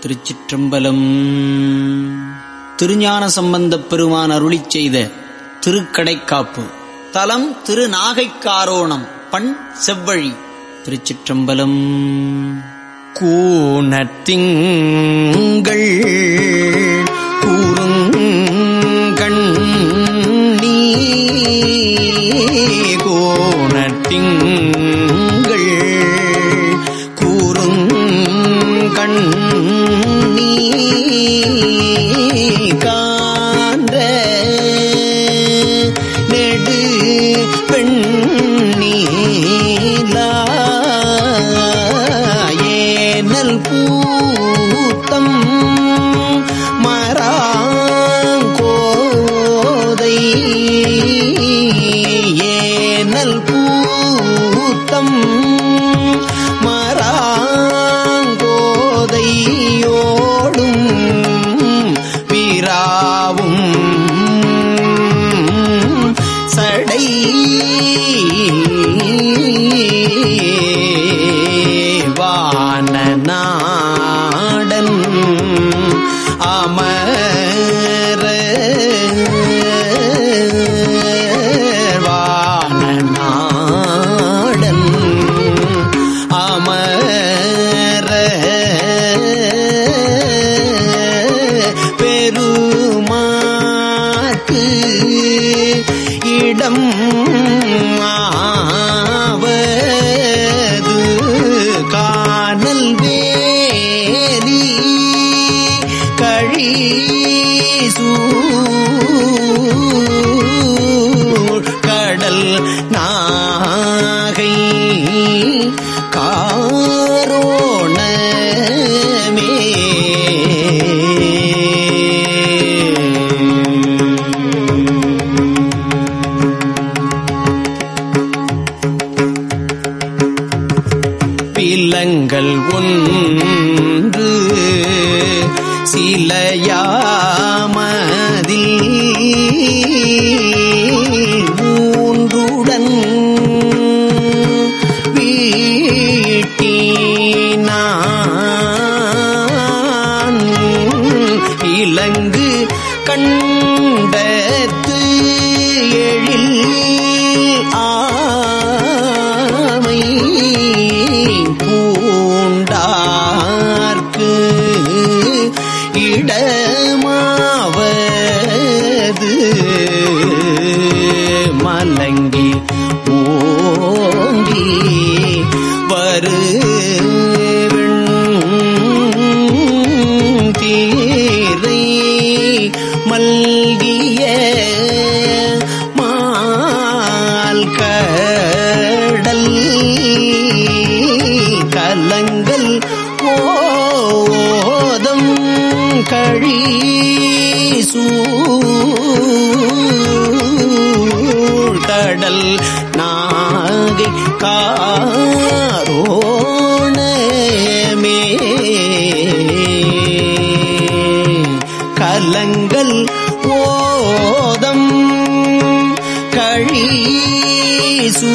திருச்சிற்றம்பலம். திருஞான சம்பந்தப் பெருமான் அருளி செய்த திருக்கடைக்காப்பு. தலம் திருநாகைக்காரோணம் பண் செவ்வழி திருச்சிற்றம்பலம். கூணத்திங்கள் தம் நான் சூழ்தடல் நாகை காரோணமே கலங்கள் ஓதம் கழி சூ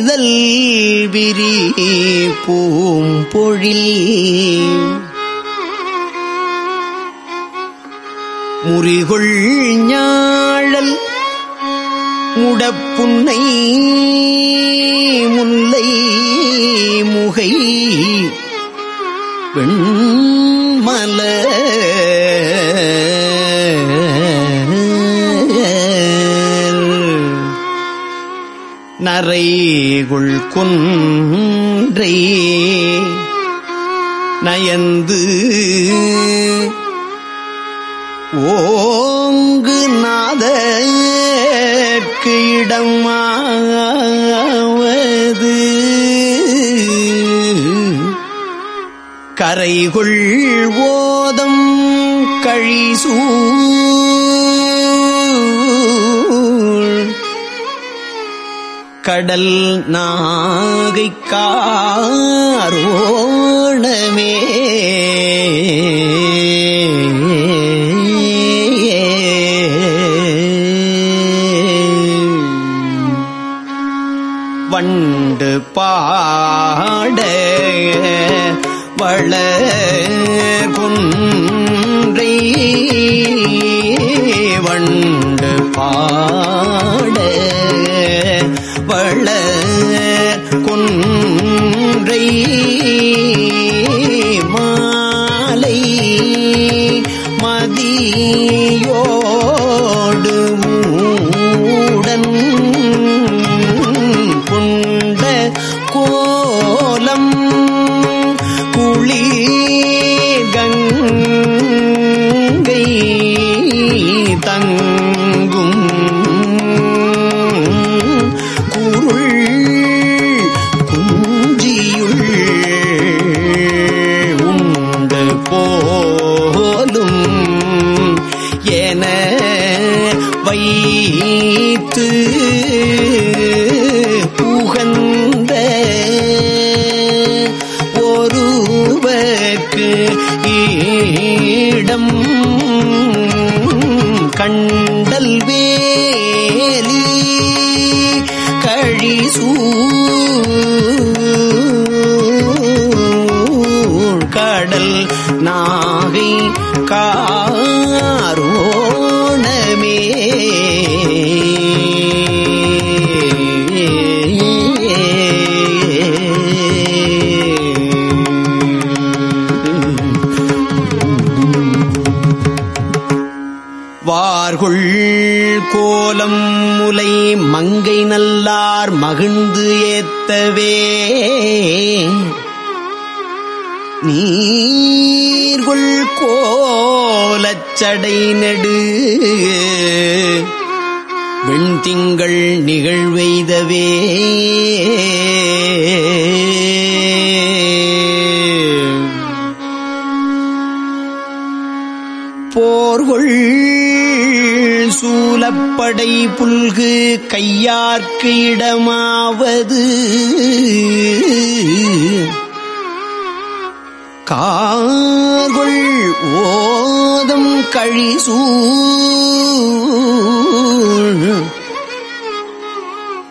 நெய்தல் விரி பூம்பொழில். முறிகொள் ஞாழல் முடப்புன்னை முல்லை முகை. வெண்மல நரைகுள் குன்றை நயந்து ஓங்கு நாத கையார்க்கு இடமாவது கரைகுள் ஓதம் கழிசூ கடல் நாகைக்காரோணமே வண்டு பாட வள குன்றை வண்டு பா கொன்றை ஈடம் கண்டல் வேலி கழிசூழ் கடல் நாகை கா வார்கொள் கோலம் முலை மங்கை நல்லார் மகிழ்ந்து ஏத்தவே. நீர்கொள் கோலச்சடை நெடு. வெண்திங்கள் நிகழ்வெய்தவே. போர்கொள் சூலப்படை புல்கு கையார்க்கு இடமாவது. கார்கொள் ஓதம் கழிசூழ்.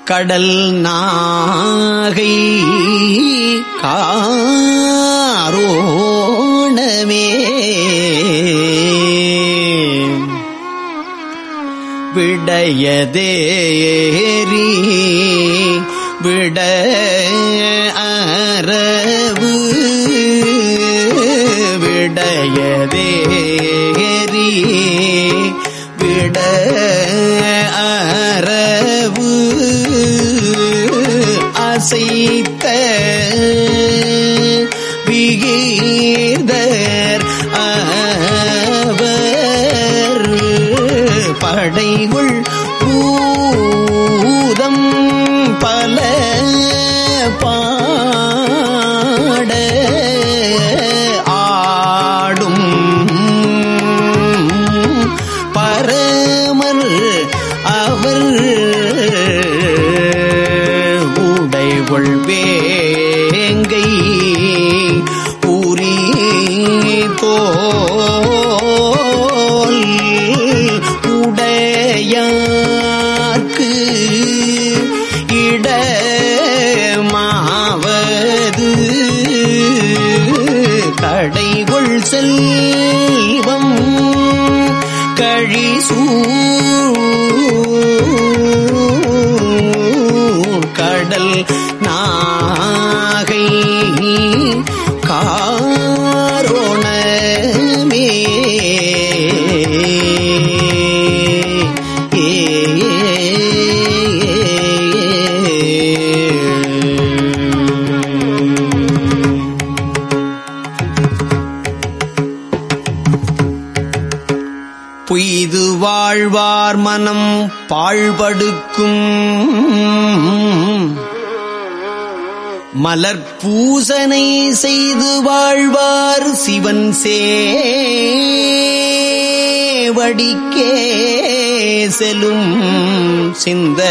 கடல் நாகை காரோ விடையதேரி விட அரவு விடையதேரி விட அரவு அசைத்த விகீர்தர் கொள்வே கடல் நாகை காரோணமே. பொய்து வாழ்வார் மனம் பாழ்படுக்கும். மலர்பூசனை செய்து வாழ்வார் சிவன் சேவடிக்கே செலும் சிந்தையார்.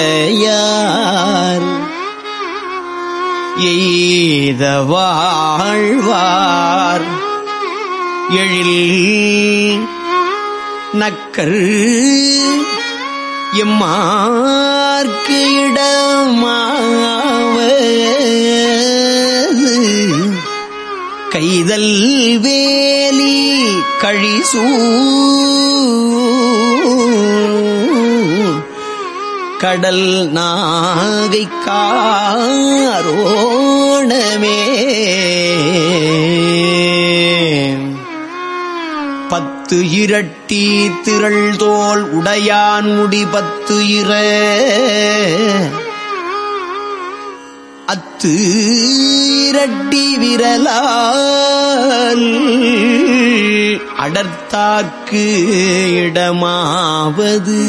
எய்த வாழ்வார் எழில் நக்கர் எம்மார்க்கு இடமாவ கைதல் வேலி கழிசூ கடல் நாகை பத்து இரட்டி திரள் தோல் உடையான் முடி பத்து இர அத்து இரட்டி விரலால் அடர்த்தாக்கு இடமாவது.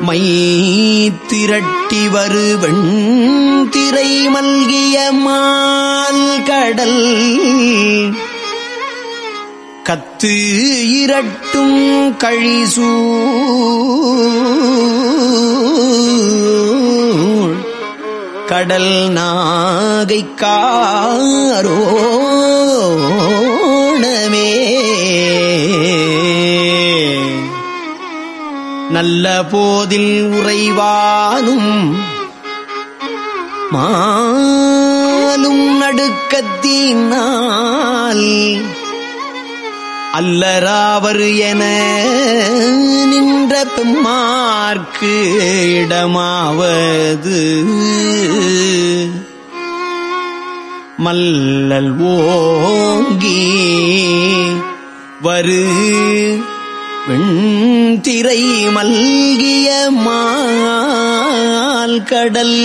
மை திரட்டி வருவன் திரை மல்கிய மால் கடல் கத்து இரட்டும் கழிசூழ். கடல் நாகை காரோணமே. நல்ல போதில் உறைவானும் மாலும் நடுக்கத்தினால் அல்லராவர் என நின்ற பெம்மார்க்கு இடமாவது. மல்லல் ஓங்கி வரு வெண்திரை மல்கிய மால் கடல்.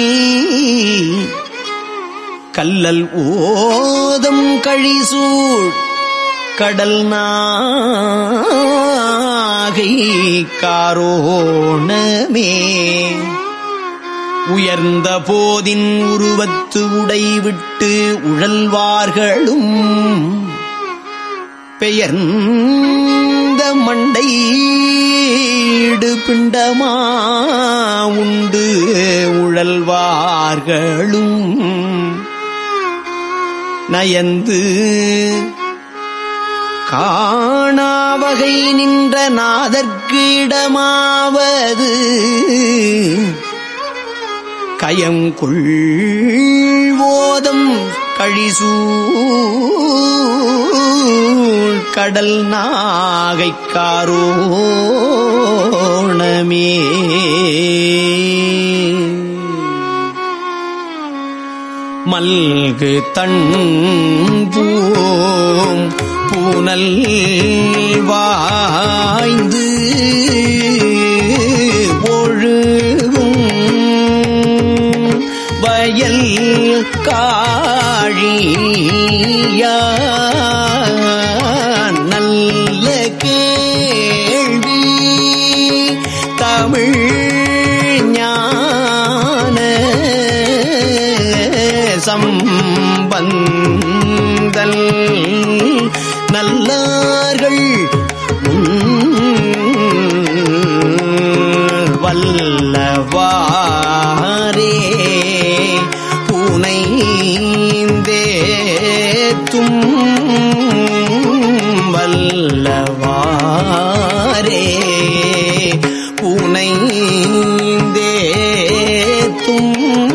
கல்லல் ஓதம் கழிசூழ் கடல் நாகை காரோணமே. உயர்ந்த போதின் உருவத்து உடைவிட்டு உழல்வார்களும் பெயர்ந்த மண்டைடு பிண்டமா உண்டு உழல்வார்களும். நயந்து காணாவகை நின்ற நாதற்கு இடமாவது கயங்குள் ஓதம் கழிசூழ் கடல் நாகைக்காரோணமே. மல்கு தன்பூம் பூனல் வாய்ந்து ஒழுகும் வயல் காழியா சம்பந்தல். நல்லார்கள் வல்லவாரே புனைந்தேத்தும். வல்லவாரே புனைந்தேத்தும்.